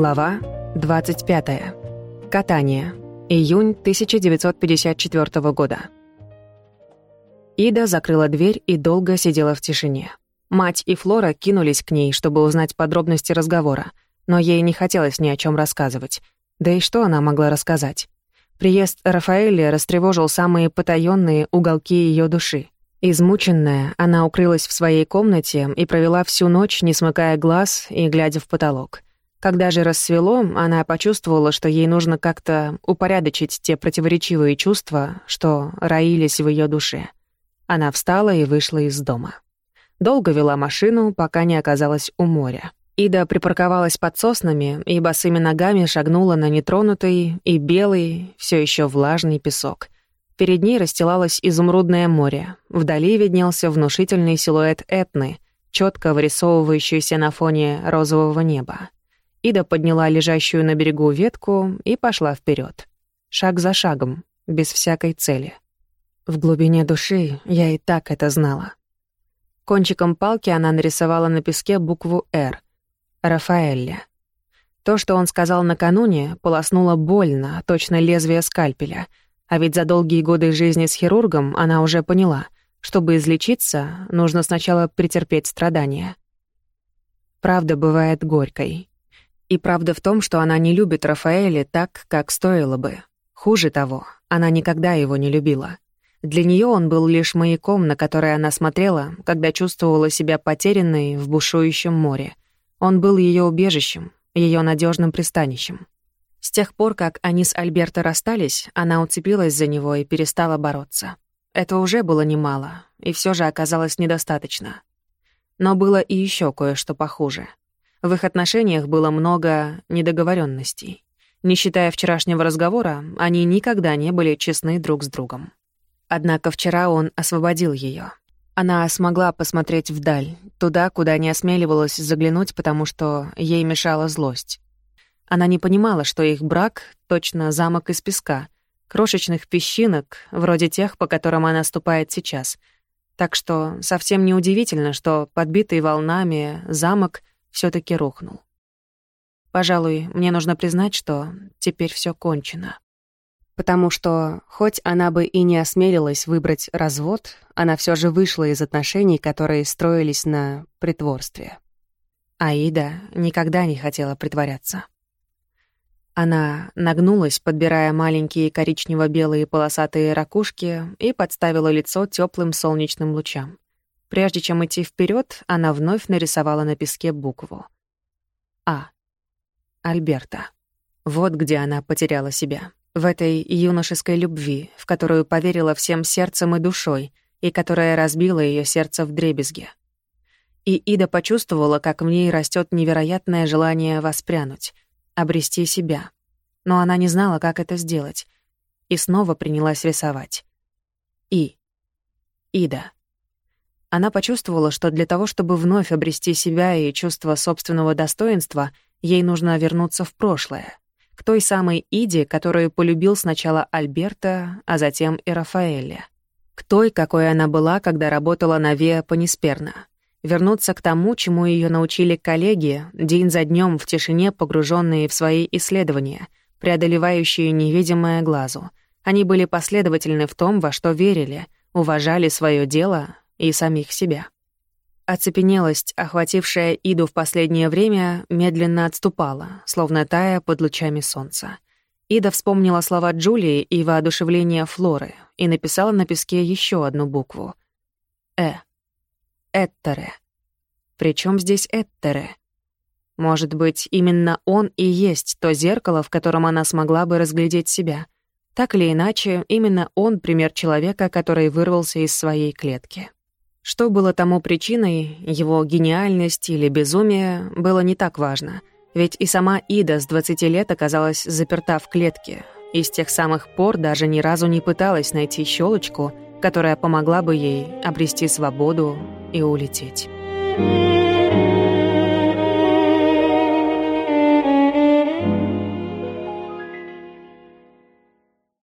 Глава 25. Катание. Июнь 1954 года. Ида закрыла дверь и долго сидела в тишине. Мать и Флора кинулись к ней, чтобы узнать подробности разговора, но ей не хотелось ни о чем рассказывать. Да и что она могла рассказать? Приезд Рафаэля растревожил самые потаённые уголки ее души. Измученная, она укрылась в своей комнате и провела всю ночь, не смыкая глаз и глядя в потолок — когда же рассвело, она почувствовала, что ей нужно как-то упорядочить те противоречивые чувства, что роились в ее душе. Она встала и вышла из дома. Долго вела машину, пока не оказалась у моря. Ида припарковалась под соснами и босыми ногами шагнула на нетронутый и белый, все еще влажный песок. Перед ней расстилалось изумрудное море. Вдали виднелся внушительный силуэт Этны, четко вырисовывающийся на фоне розового неба. Ида подняла лежащую на берегу ветку и пошла вперед, Шаг за шагом, без всякой цели. В глубине души я и так это знала. Кончиком палки она нарисовала на песке букву «Р» — Рафаэлля. То, что он сказал накануне, полоснуло больно, точно лезвие скальпеля. А ведь за долгие годы жизни с хирургом она уже поняла, чтобы излечиться, нужно сначала претерпеть страдания. Правда бывает горькой. И правда в том, что она не любит Рафаэля так, как стоило бы. Хуже того, она никогда его не любила. Для нее он был лишь маяком, на который она смотрела, когда чувствовала себя потерянной в бушующем море. Он был ее убежищем, ее надежным пристанищем. С тех пор, как они с Альберто расстались, она уцепилась за него и перестала бороться. Это уже было немало, и все же оказалось недостаточно. Но было и еще кое-что похуже — в их отношениях было много недоговоренностей. Не считая вчерашнего разговора, они никогда не были честны друг с другом. Однако вчера он освободил ее. Она смогла посмотреть вдаль, туда, куда не осмеливалась заглянуть, потому что ей мешала злость. Она не понимала, что их брак — точно замок из песка, крошечных песчинок, вроде тех, по которым она ступает сейчас. Так что совсем неудивительно, что подбитый волнами замок все таки рухнул. Пожалуй, мне нужно признать, что теперь все кончено. Потому что, хоть она бы и не осмелилась выбрать развод, она все же вышла из отношений, которые строились на притворстве. Аида никогда не хотела притворяться. Она нагнулась, подбирая маленькие коричнево-белые полосатые ракушки и подставила лицо теплым солнечным лучам. Прежде чем идти вперед, она вновь нарисовала на песке букву. А. Альберта. Вот где она потеряла себя. В этой юношеской любви, в которую поверила всем сердцем и душой, и которая разбила ее сердце в дребезге. И Ида почувствовала, как в ней растет невероятное желание воспрянуть, обрести себя. Но она не знала, как это сделать. И снова принялась рисовать. И. Ида. Она почувствовала, что для того, чтобы вновь обрести себя и чувство собственного достоинства, ей нужно вернуться в прошлое, к той самой Иде, которую полюбил сначала Альберта, а затем и Рафаэля. К той, какой она была, когда работала на Виа Панисперна. Вернуться к тому, чему ее научили коллеги, день за днем в тишине погруженные в свои исследования, преодолевающие невидимое глазу. Они были последовательны в том, во что верили, уважали свое дело, и самих себя. Оцепенелость, охватившая Иду в последнее время, медленно отступала, словно тая под лучами солнца. Ида вспомнила слова Джулии и воодушевление Флоры и написала на песке еще одну букву. «Э». «Эттере». Причем здесь Эттере? Может быть, именно он и есть то зеркало, в котором она смогла бы разглядеть себя. Так или иначе, именно он — пример человека, который вырвался из своей клетки. Что было тому причиной, его гениальность или безумие, было не так важно. Ведь и сама Ида с 20 лет оказалась заперта в клетке, и с тех самых пор даже ни разу не пыталась найти щелочку, которая помогла бы ей обрести свободу и улететь.